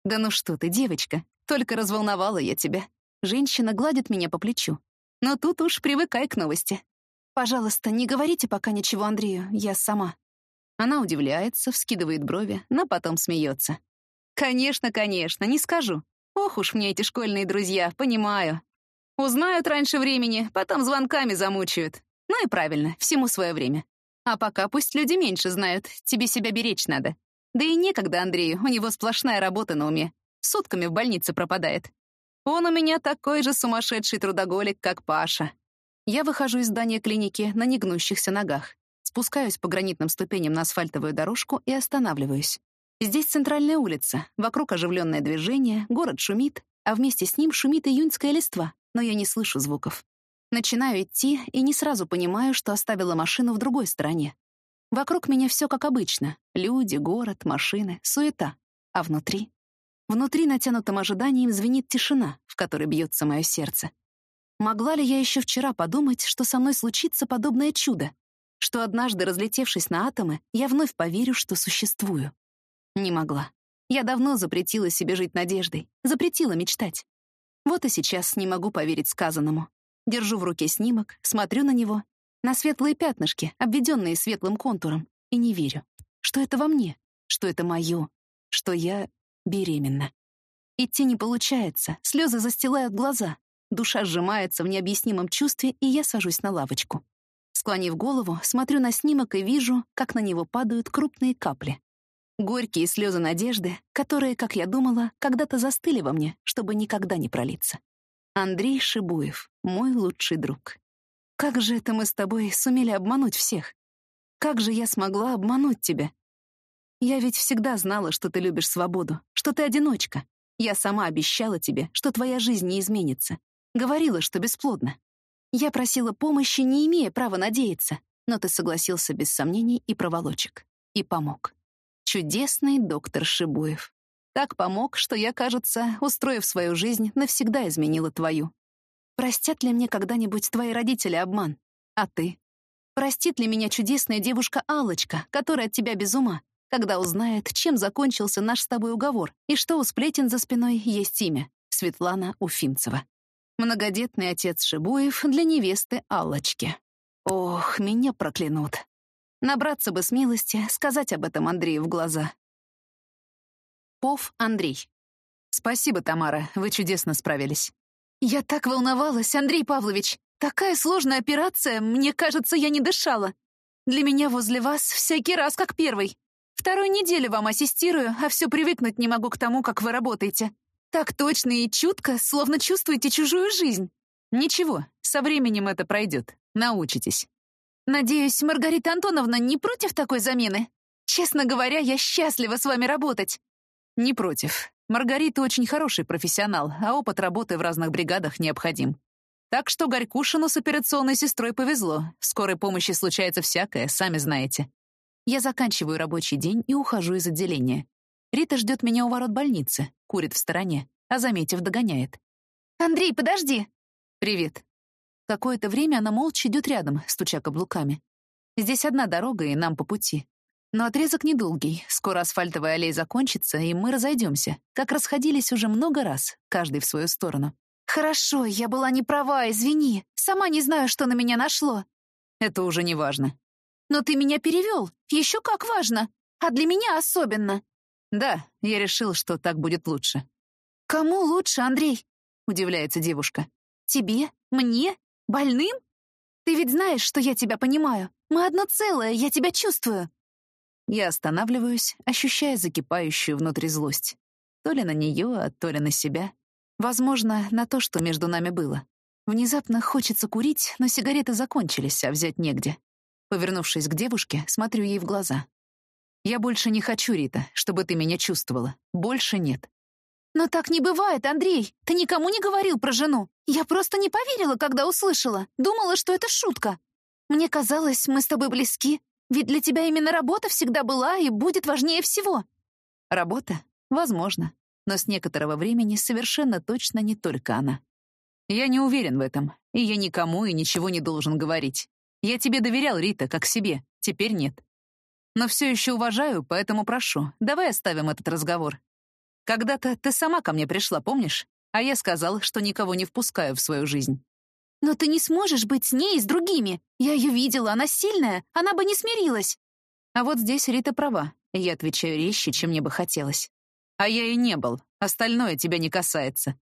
Speaker 1: Да ну что ты, девочка, только разволновала я тебя. Женщина гладит меня по плечу. Но тут уж привыкай к новости. Пожалуйста, не говорите пока ничего Андрею, я сама. Она удивляется, вскидывает брови, но потом смеется. Конечно, конечно, не скажу. Ох уж мне эти школьные друзья, понимаю. Узнают раньше времени, потом звонками замучают. Ну и правильно, всему свое время. А пока пусть люди меньше знают, тебе себя беречь надо. Да и некогда Андрею, у него сплошная работа на уме. Сутками в больнице пропадает. Он у меня такой же сумасшедший трудоголик, как Паша. Я выхожу из здания клиники на негнущихся ногах. Спускаюсь по гранитным ступеням на асфальтовую дорожку и останавливаюсь. Здесь центральная улица, вокруг оживленное движение, город шумит, а вместе с ним шумит июньская листва, но я не слышу звуков. Начинаю идти и не сразу понимаю, что оставила машину в другой стороне. Вокруг меня все как обычно. Люди, город, машины, суета. А внутри? Внутри натянутым ожиданием звенит тишина, в которой бьется мое сердце. Могла ли я еще вчера подумать, что со мной случится подобное чудо? Что однажды, разлетевшись на атомы, я вновь поверю, что существую? Не могла. Я давно запретила себе жить надеждой, запретила мечтать. Вот и сейчас не могу поверить сказанному. Держу в руке снимок, смотрю на него на светлые пятнышки, обведенные светлым контуром, и не верю, что это во мне, что это мое, что я беременна. Идти не получается, слезы застилают глаза, душа сжимается в необъяснимом чувстве, и я сажусь на лавочку. Склонив голову, смотрю на снимок и вижу, как на него падают крупные капли. Горькие слезы надежды, которые, как я думала, когда-то застыли во мне, чтобы никогда не пролиться. Андрей Шибуев, мой лучший друг. Как же это мы с тобой сумели обмануть всех? Как же я смогла обмануть тебя? Я ведь всегда знала, что ты любишь свободу, что ты одиночка. Я сама обещала тебе, что твоя жизнь не изменится. Говорила, что бесплодна. Я просила помощи, не имея права надеяться, но ты согласился без сомнений и проволочек. И помог. Чудесный доктор Шибуев. Так помог, что я, кажется, устроив свою жизнь, навсегда изменила твою. Простят ли мне когда-нибудь твои родители обман? А ты? Простит ли меня чудесная девушка Алочка, которая от тебя без ума, когда узнает, чем закончился наш с тобой уговор и что у сплетен за спиной есть имя — Светлана Уфимцева. Многодетный отец Шибуев для невесты Аллочки. Ох, меня проклянут. Набраться бы смелости, сказать об этом Андрею в глаза. Пов Андрей. Спасибо, Тамара, вы чудесно справились. «Я так волновалась, Андрей Павлович! Такая сложная операция, мне кажется, я не дышала. Для меня возле вас всякий раз как первый. Вторую неделю вам ассистирую, а все привыкнуть не могу к тому, как вы работаете. Так точно и чутко, словно чувствуете чужую жизнь. Ничего, со временем это пройдет. Научитесь. Надеюсь, Маргарита Антоновна не против такой замены? Честно говоря, я счастлива с вами работать. Не против. Маргарита очень хороший профессионал, а опыт работы в разных бригадах необходим. Так что Горькушину с операционной сестрой повезло. В скорой помощи случается всякое, сами знаете. Я заканчиваю рабочий день и ухожу из отделения. Рита ждет меня у ворот больницы, курит в стороне, а, заметив, догоняет. «Андрей, подожди!» «Привет». Какое-то время она молча идет рядом, стуча каблуками. Здесь одна дорога, и нам по пути. Но отрезок недолгий, скоро асфальтовая аллея закончится, и мы разойдемся, как расходились уже много раз, каждый в свою сторону. «Хорошо, я была не права, извини. Сама не знаю, что на меня нашло».
Speaker 3: «Это уже не важно».
Speaker 1: «Но ты меня перевел. Еще как важно. А для меня особенно».
Speaker 3: «Да, я решил, что так будет лучше».
Speaker 1: «Кому лучше, Андрей?» — удивляется девушка. «Тебе? Мне? Больным? Ты ведь знаешь, что я тебя понимаю. Мы одно целое, я тебя чувствую».
Speaker 3: Я останавливаюсь, ощущая закипающую внутри злость. То ли на нее, а то ли на себя. Возможно, на то, что между нами было. Внезапно хочется курить, но сигареты закончились, а взять негде. Повернувшись к девушке, смотрю ей в глаза. «Я больше не хочу, Рита, чтобы ты меня чувствовала. Больше нет».
Speaker 1: «Но так не бывает, Андрей. Ты никому не говорил про жену. Я просто не поверила, когда услышала. Думала, что это шутка. Мне казалось, мы с тобой близки. Ведь для тебя именно работа всегда была и будет важнее всего».
Speaker 3: «Работа? Возможно. Но с некоторого времени совершенно точно не только она. Я не уверен в этом, и я никому и ничего не должен говорить. Я тебе доверял, Рита, как себе. Теперь нет. Но все еще уважаю, поэтому прошу, давай оставим этот разговор. Когда-то ты сама ко мне пришла, помнишь? А я сказал, что никого не впускаю в свою жизнь.
Speaker 1: «Но ты не сможешь быть с ней и с другими. Я ее видела, она сильная, она бы не смирилась».
Speaker 3: А вот здесь Рита права. Я отвечаю резче, чем мне бы хотелось. А я и не был. Остальное тебя не касается.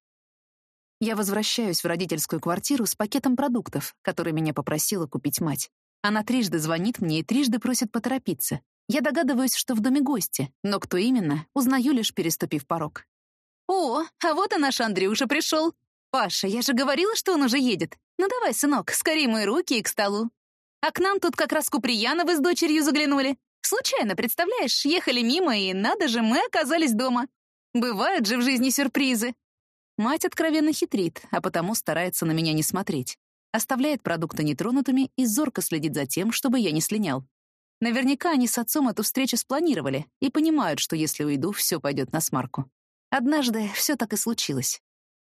Speaker 3: Я возвращаюсь в родительскую квартиру с пакетом продуктов, который меня попросила купить мать. Она трижды звонит мне и трижды просит поторопиться. Я догадываюсь, что в доме гости, но кто именно, узнаю лишь переступив порог.
Speaker 1: «О, а вот и наш Андрюша пришел. Паша, я же говорила, что он уже едет. Ну давай, сынок, скорее мои руки и к столу. А к нам тут как раз Куприяновы с дочерью заглянули. Случайно, представляешь, ехали мимо, и надо же, мы оказались дома. Бывают же в жизни сюрпризы.
Speaker 3: Мать откровенно хитрит, а потому старается на меня не смотреть. Оставляет продукты нетронутыми и зорко следит за тем, чтобы я не слинял. Наверняка они с отцом эту встречу спланировали и понимают, что если уйду, все пойдет на смарку. Однажды все так и случилось.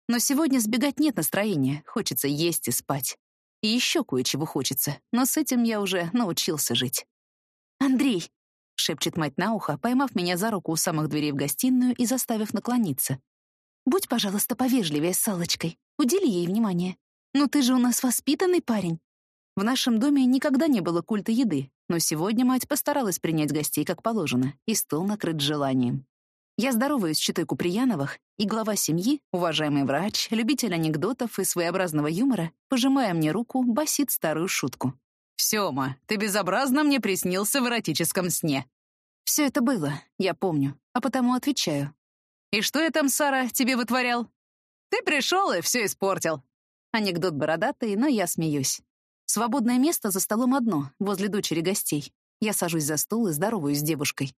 Speaker 3: Но сегодня сбегать нет настроения, хочется есть и спать. И еще кое-чего хочется, но с этим я уже научился жить.
Speaker 1: «Андрей!»
Speaker 3: — шепчет мать на ухо, поймав меня за руку у самых дверей в гостиную и заставив наклониться.
Speaker 1: «Будь, пожалуйста, повежливее с Салочкой. Удели ей внимание. Ну ты же у нас воспитанный парень».
Speaker 3: В нашем доме никогда не было культа еды, но сегодня мать постаралась принять гостей как положено, и стол накрыт желанием. Я здороваюсь с читой Куприяновых, и глава семьи, уважаемый врач, любитель анекдотов и своеобразного юмора, пожимая мне руку, басит старую шутку. «Сёма, ты безобразно мне приснился в эротическом сне». Все это было, я помню, а потому отвечаю. «И что я там, Сара, тебе вытворял?» «Ты пришел и все испортил». Анекдот бородатый, но я смеюсь. Свободное место за столом одно, возле дочери гостей. Я сажусь за стол и здороваюсь с девушкой.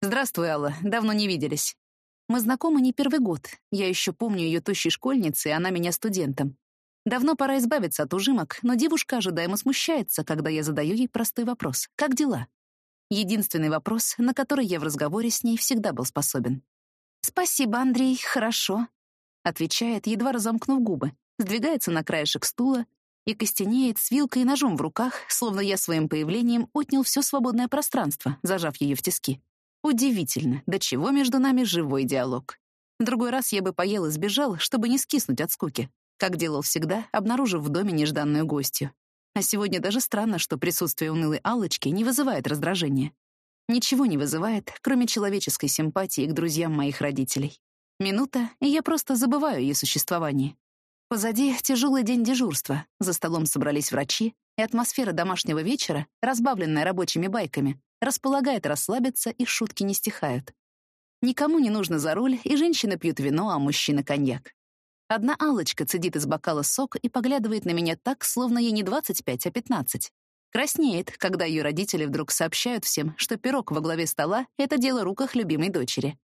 Speaker 3: «Здравствуй, Алла. Давно не виделись. Мы знакомы не первый год. Я еще помню ее тощей школьницей, она меня студентом. Давно пора избавиться от ужимок, но девушка ожидаемо смущается, когда я задаю ей простой вопрос. «Как дела?» Единственный вопрос, на который я в разговоре с ней всегда был способен.
Speaker 1: «Спасибо, Андрей, хорошо», —
Speaker 3: отвечает, едва разомкнув губы, сдвигается на краешек стула и костенеет с вилкой и ножом в руках, словно я своим появлением отнял все свободное пространство, зажав ее в тиски. Удивительно, до чего между нами живой диалог. В другой раз я бы поел и сбежал, чтобы не скиснуть от скуки, как делал всегда, обнаружив в доме нежданную гостью. А сегодня даже странно, что присутствие унылой Аллочки не вызывает раздражения. Ничего не вызывает, кроме человеческой симпатии к друзьям моих родителей. Минута, и я просто забываю ее существовании. Позади тяжелый день дежурства, за столом собрались врачи, и атмосфера домашнего вечера, разбавленная рабочими байками, располагает расслабиться, и шутки не стихают. Никому не нужно за руль, и женщины пьют вино, а мужчины — коньяк. Одна алочка цедит из бокала сок и поглядывает на меня так, словно ей не 25, а 15. Краснеет, когда ее родители вдруг сообщают всем, что пирог во главе стола — это дело рук их любимой дочери.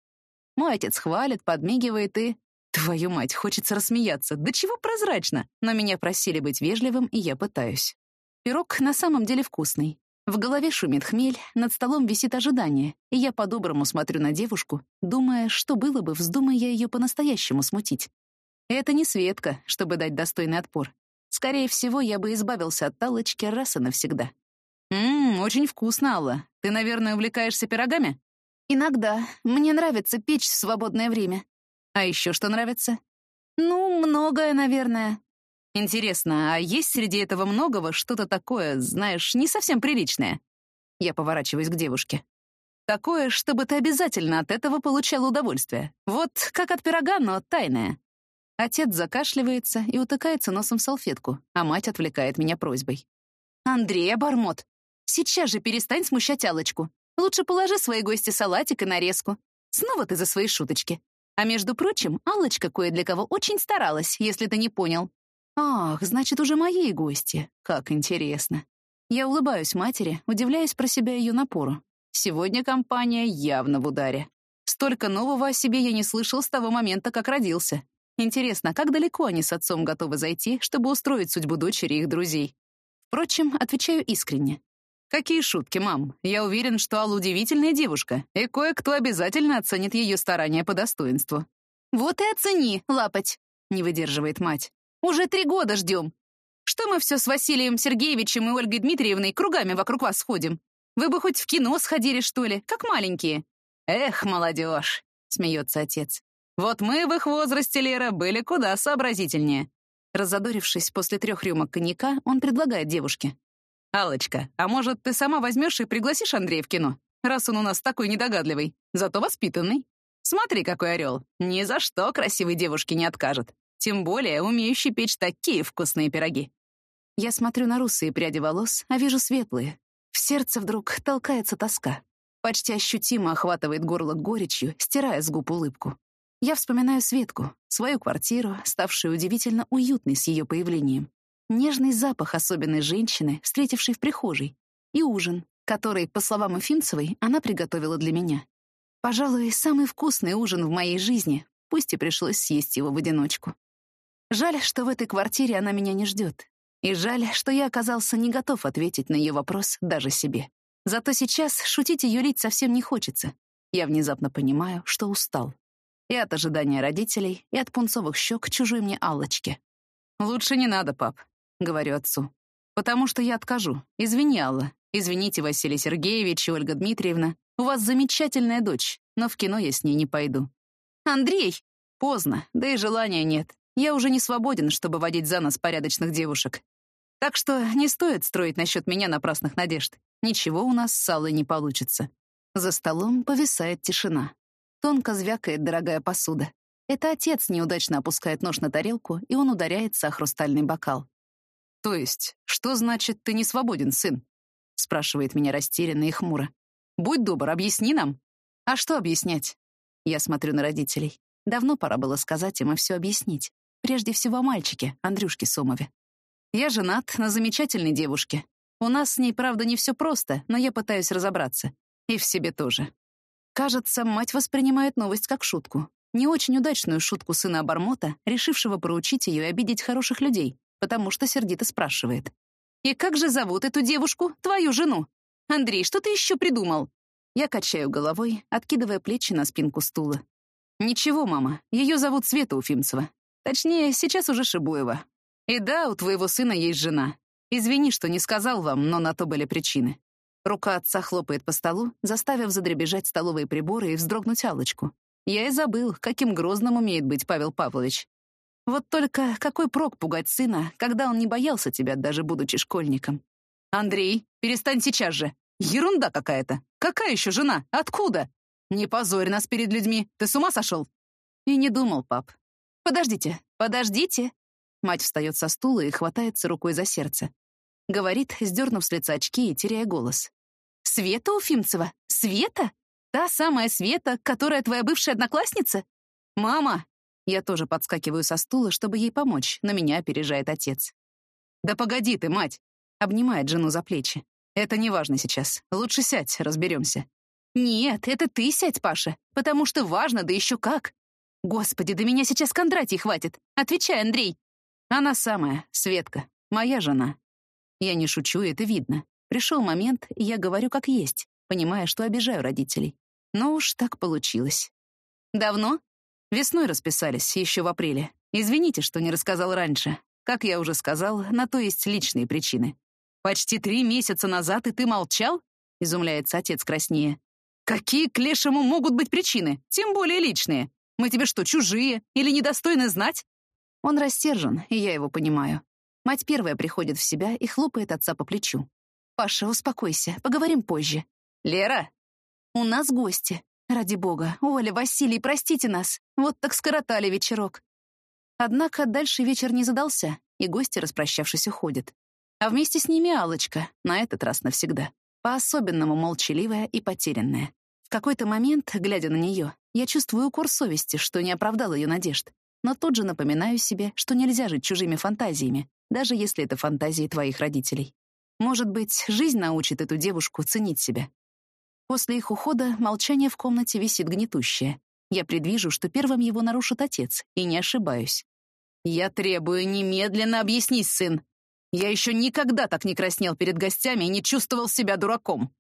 Speaker 3: Мой отец хвалит, подмигивает и... Твою мать, хочется рассмеяться. Да чего прозрачно? Но меня просили быть вежливым, и я пытаюсь. Пирог на самом деле вкусный. В голове шумит хмель, над столом висит ожидание, и я по-доброму смотрю на девушку, думая, что было бы, вздумая ее по-настоящему смутить. Это не Светка, чтобы дать достойный отпор. Скорее всего, я бы избавился от талочки раз и навсегда. «Ммм, очень вкусно, Алла. Ты, наверное, увлекаешься пирогами?»
Speaker 1: «Иногда. Мне нравится печь в свободное время».
Speaker 3: «А еще что нравится?»
Speaker 1: Ну, многое, наверное. Интересно, а есть среди этого многого что-то такое, знаешь, не совсем приличное? Я поворачиваюсь к девушке. Такое, чтобы ты обязательно от этого получал удовольствие. Вот как от пирога, но тайное. Отец закашливается и утыкается носом в салфетку, а мать отвлекает меня просьбой. «Андрей, обормот, сейчас же перестань смущать Алочку. Лучше положи своей гости салатик и нарезку. Снова ты за свои шуточки. А между прочим, Алочка кое для кого очень старалась, если ты не понял. Ах, значит, уже мои гости. Как интересно. Я улыбаюсь матери, удивляясь про себя ее напору. Сегодня компания явно в ударе. Столько нового о себе я не слышал с того момента, как родился. Интересно, как далеко они с отцом готовы зайти, чтобы устроить судьбу дочери и их друзей? Впрочем, отвечаю искренне. «Какие шутки, мам? Я уверен, что Алла удивительная девушка, и кое-кто обязательно оценит ее старания по достоинству».
Speaker 2: «Вот и оцени, лапать!» — не выдерживает мать. «Уже три года ждем. Что мы все с Василием Сергеевичем и Ольгой Дмитриевной кругами вокруг вас ходим? Вы бы хоть в кино сходили, что ли, как маленькие?»
Speaker 1: «Эх, молодежь!» — смеется отец. Вот мы в их возрасте, Лера, были куда сообразительнее. Разодорившись после трех рюмок коньяка, он предлагает девушке. «Аллочка, а может, ты сама возьмешь и пригласишь Андрея в кино? Раз он у нас такой недогадливый, зато воспитанный. Смотри, какой орел. Ни за что красивой девушке не откажет. Тем более умеющий печь такие вкусные пироги». Я смотрю на русые пряди волос, а вижу светлые. В сердце вдруг толкается тоска. Почти ощутимо охватывает горло горечью, стирая с губ улыбку. Я вспоминаю Светку, свою квартиру, ставшую удивительно уютной с ее появлением. Нежный запах особенной женщины, встретившей в прихожей, и ужин, который, по словам Уфимцевой, она приготовила для меня. Пожалуй, самый вкусный ужин в моей жизни, пусть и пришлось съесть его в одиночку. Жаль, что в этой квартире она меня не ждет. И жаль, что я оказался не готов ответить на ее вопрос даже себе. Зато сейчас шутить и юлить совсем не хочется. Я внезапно понимаю, что устал. И от ожидания родителей, и от пунцовых щек чужой мне Аллочки. «Лучше не надо, пап», — говорю отцу. «Потому что я откажу. Извини, Алла. Извините, Василий Сергеевич и Ольга Дмитриевна. У вас замечательная дочь, но в кино я с ней не пойду».
Speaker 2: «Андрей!»
Speaker 1: «Поздно, да и желания нет. Я уже не свободен, чтобы водить за нос порядочных девушек. Так что не стоит строить насчет меня напрасных надежд. Ничего у нас с Аллой не получится». За столом повисает тишина. Тонко звякает дорогая посуда. Это отец неудачно опускает нож на тарелку, и он ударяется о хрустальный бокал. «То есть, что значит, ты не свободен, сын?» — спрашивает меня растерянно и хмуро. «Будь добр, объясни нам». «А что объяснять?» Я смотрю на родителей. Давно пора было сказать им и все объяснить. Прежде всего о мальчике, Андрюшке Сомове. Я женат на замечательной девушке. У нас с ней, правда, не все просто, но я пытаюсь разобраться. И в себе тоже. Кажется, мать воспринимает новость как шутку. Не очень удачную шутку сына Обормота, решившего проучить ее и обидеть хороших людей, потому что сердито спрашивает. «И как же зовут эту девушку, твою жену? Андрей, что ты еще придумал?» Я качаю головой, откидывая плечи на спинку стула. «Ничего, мама, ее зовут Света Уфимцева. Точнее, сейчас уже Шибуева. И да, у твоего сына есть жена. Извини, что не сказал вам, но на то были причины. Рука отца хлопает по столу, заставив задребежать столовые приборы и вздрогнуть Аллочку. Я и забыл, каким грозным умеет быть Павел Павлович. Вот только какой прок пугать сына, когда он не боялся тебя, даже будучи школьником? «Андрей, перестань сейчас же! Ерунда какая-то! Какая еще жена? Откуда? Не позорь нас перед людьми! Ты с ума сошел?» И не думал, пап. «Подождите, подождите!» Мать встает со стула и хватается рукой за сердце. Говорит, сдернув с лица очки и теряя голос. Света Уфимцева? Света? Та самая Света, которая твоя бывшая одноклассница? Мама! Я тоже подскакиваю со стула, чтобы ей помочь, но меня опережает отец. «Да погоди ты, мать!» — обнимает жену за плечи. «Это не важно сейчас. Лучше сядь, разберемся». «Нет, это ты сядь, Паша, потому что важно, да еще как. Господи, да меня сейчас Кондратий хватит. Отвечай, Андрей». Она самая, Светка, моя жена. Я не шучу, это видно. Пришел момент, и я говорю как есть, понимая, что обижаю родителей. Но уж так получилось. Давно? Весной расписались, еще в апреле. Извините, что не рассказал раньше. Как я уже сказал, на то есть личные причины. «Почти три месяца назад, и ты молчал?» — изумляется отец краснее. «Какие к лешему могут быть причины, тем более личные? Мы тебе что, чужие или недостойны знать? Он рассержен, и я его понимаю. Мать первая приходит в себя и хлопает отца по плечу. «Паша, успокойся, поговорим позже».
Speaker 2: «Лера!»
Speaker 1: «У нас гости. Ради бога. Оля, Василий, простите нас. Вот так скоротали вечерок». Однако дальше вечер не задался, и гости, распрощавшись, уходят. А вместе с ними алочка на этот раз навсегда. По-особенному молчаливая и потерянная. В какой-то момент, глядя на нее, я чувствую укор совести, что не оправдал ее надежд. Но тут же напоминаю себе, что нельзя жить чужими фантазиями, даже если это фантазии твоих родителей. Может быть, жизнь научит эту девушку ценить себя. После их ухода молчание в комнате висит гнетущее. Я предвижу, что первым его нарушит отец, и не ошибаюсь.
Speaker 2: «Я требую немедленно объяснить, сын. Я еще никогда так не краснел перед гостями и не чувствовал себя дураком».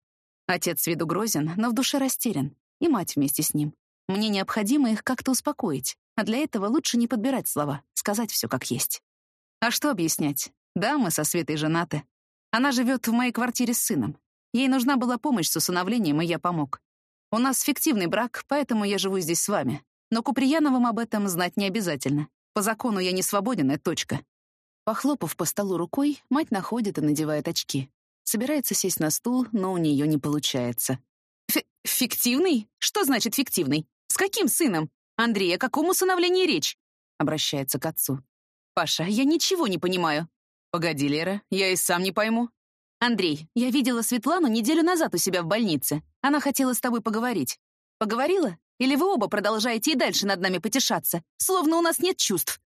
Speaker 1: Отец с виду грозен, но в душе растерян. И мать вместе с ним. Мне необходимо их как-то успокоить. А для этого лучше не подбирать слова, сказать все как есть. А что объяснять? Да, мы со Светой женаты. Она живет в моей квартире с сыном. Ей нужна была помощь с усыновлением, и я помог. У нас фиктивный брак, поэтому я живу здесь с вами. Но Куприяновым об этом знать не обязательно. По закону я не свободен, и точка. Похлопав по столу рукой, мать находит и надевает очки. Собирается сесть на стул, но у нее не получается.
Speaker 2: Ф «Фиктивный? Что значит фиктивный? С каким сыном? Андрей, о каком усыновлении речь?»
Speaker 1: Обращается к отцу.
Speaker 2: «Паша, я ничего не понимаю».
Speaker 3: «Погоди, Лера, я и сам не пойму».
Speaker 2: «Андрей, я видела Светлану неделю назад у себя в больнице. Она хотела с тобой поговорить. Поговорила? Или вы оба продолжаете и дальше над нами потешаться, словно у нас нет чувств?»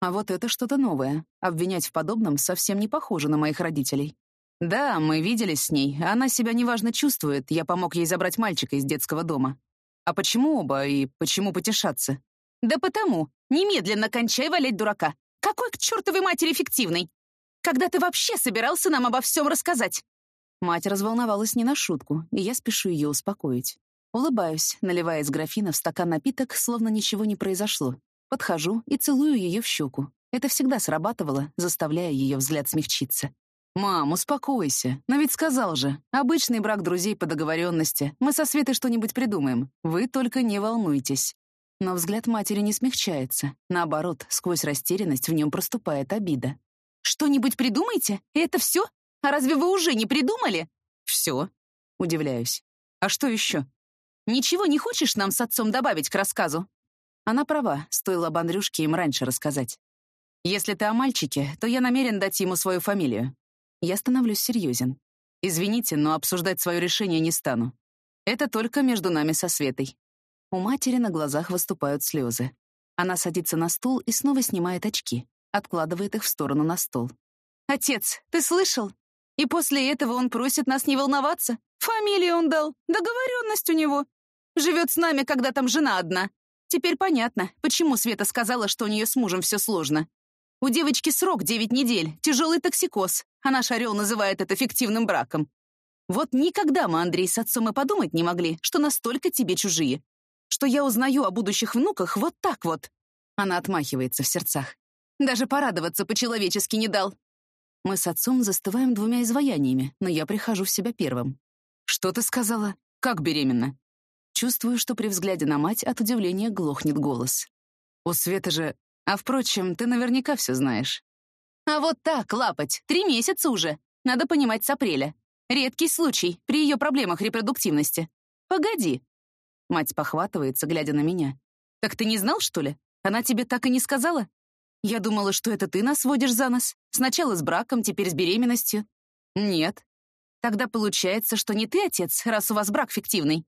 Speaker 1: А вот это что-то новое. Обвинять в подобном совсем не похоже на моих родителей. Да, мы виделись с ней, она себя неважно чувствует, я помог ей забрать мальчика из детского дома. А почему оба и почему потешаться?
Speaker 2: Да потому. Немедленно кончай валять дурака. Какой к чертовой матери фиктивный? Когда ты вообще собирался нам обо всем рассказать?
Speaker 1: Мать разволновалась не на шутку, и я спешу ее успокоить. Улыбаюсь, наливая из графина в стакан напиток, словно ничего не произошло. Подхожу и целую ее в щеку. Это всегда срабатывало, заставляя ее взгляд смягчиться. «Мам, успокойся. Но ведь сказал же, обычный брак друзей по договоренности. Мы со Светой что-нибудь придумаем. Вы только не волнуйтесь». Но взгляд матери не смягчается. Наоборот, сквозь растерянность в нем проступает обида.
Speaker 2: «Что-нибудь придумайте? Это все? А разве вы уже не придумали?»
Speaker 1: «Все?» — удивляюсь. «А что еще?»
Speaker 2: «Ничего не хочешь нам с отцом добавить к рассказу?»
Speaker 1: Она права, стоило об Андрюшке им раньше рассказать. «Если ты о мальчике, то я намерен дать ему свою фамилию. Я становлюсь серьезен. Извините, но обсуждать свое решение не стану. Это только между нами со Светой. У матери на глазах выступают слезы. Она садится на стул и снова снимает очки, откладывает их в сторону на стол.
Speaker 2: «Отец, ты слышал? И после этого он просит нас не волноваться. Фамилию он дал, договоренность у него. Живет с нами, когда там жена одна. Теперь понятно, почему Света сказала, что у нее с мужем все сложно. У девочки срок 9 недель, тяжелый токсикоз, а наш орел называет это фиктивным браком. Вот никогда мы, Андрей, с отцом и подумать не могли, что настолько тебе чужие. Что я узнаю о будущих внуках вот так вот. Она отмахивается в сердцах. Даже порадоваться по-человечески не дал. Мы с отцом застываем двумя изваяниями, но я прихожу в себя первым. «Что ты сказала? Как беременна?» Чувствую, что при взгляде на мать от удивления глохнет голос. У Светы же а впрочем, ты наверняка все знаешь. А вот так, лапать, три месяца уже. Надо понимать с апреля. Редкий случай при ее проблемах репродуктивности. Погоди.
Speaker 1: Мать похватывается, глядя на меня.
Speaker 2: Так ты не знал, что ли? Она тебе так и не сказала? Я думала, что это ты нас водишь за нос. Сначала с браком, теперь с беременностью.
Speaker 1: Нет.
Speaker 2: Тогда получается, что не ты отец, раз у вас брак фиктивный.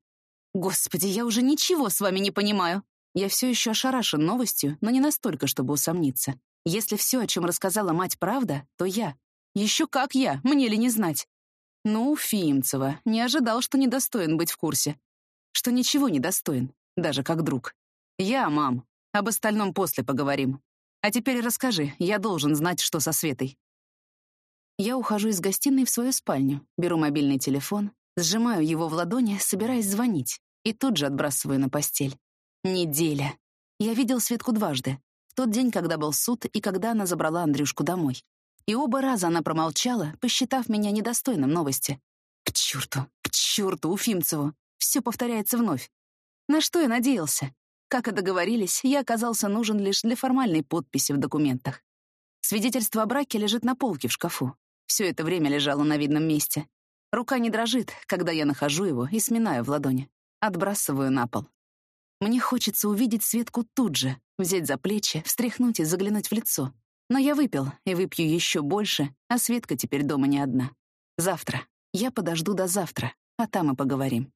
Speaker 2: Господи, я уже ничего с вами не понимаю.
Speaker 1: Я все еще ошарашен новостью, но не настолько, чтобы усомниться. Если все, о чем рассказала мать, правда, то я. Еще как я, мне ли не знать? Ну, Фимцева, не ожидал, что недостоин быть в курсе. Что ничего не достоин, даже как друг. Я, мам. Об остальном после поговорим. А теперь расскажи, я должен знать, что со Светой. Я ухожу из гостиной в свою спальню, беру мобильный телефон, сжимаю его в ладони, собираясь звонить, и тут же отбрасываю на постель. Неделя. Я видел Светку дважды. В тот день, когда был суд, и когда она забрала Андрюшку домой. И оба раза она промолчала, посчитав меня недостойным новости. К черту, к черту, Уфимцеву. Все повторяется вновь. На что я надеялся? Как и договорились, я оказался нужен лишь для формальной подписи в документах. Свидетельство о браке лежит на полке в шкафу. Все это время лежало на видном месте. Рука не дрожит, когда я нахожу его и сминаю в ладони. Отбрасываю на пол. Мне хочется увидеть Светку тут же, взять за плечи, встряхнуть и заглянуть в лицо. Но я выпил и выпью еще больше, а Светка теперь дома не одна. Завтра. Я подожду до завтра, а там и поговорим.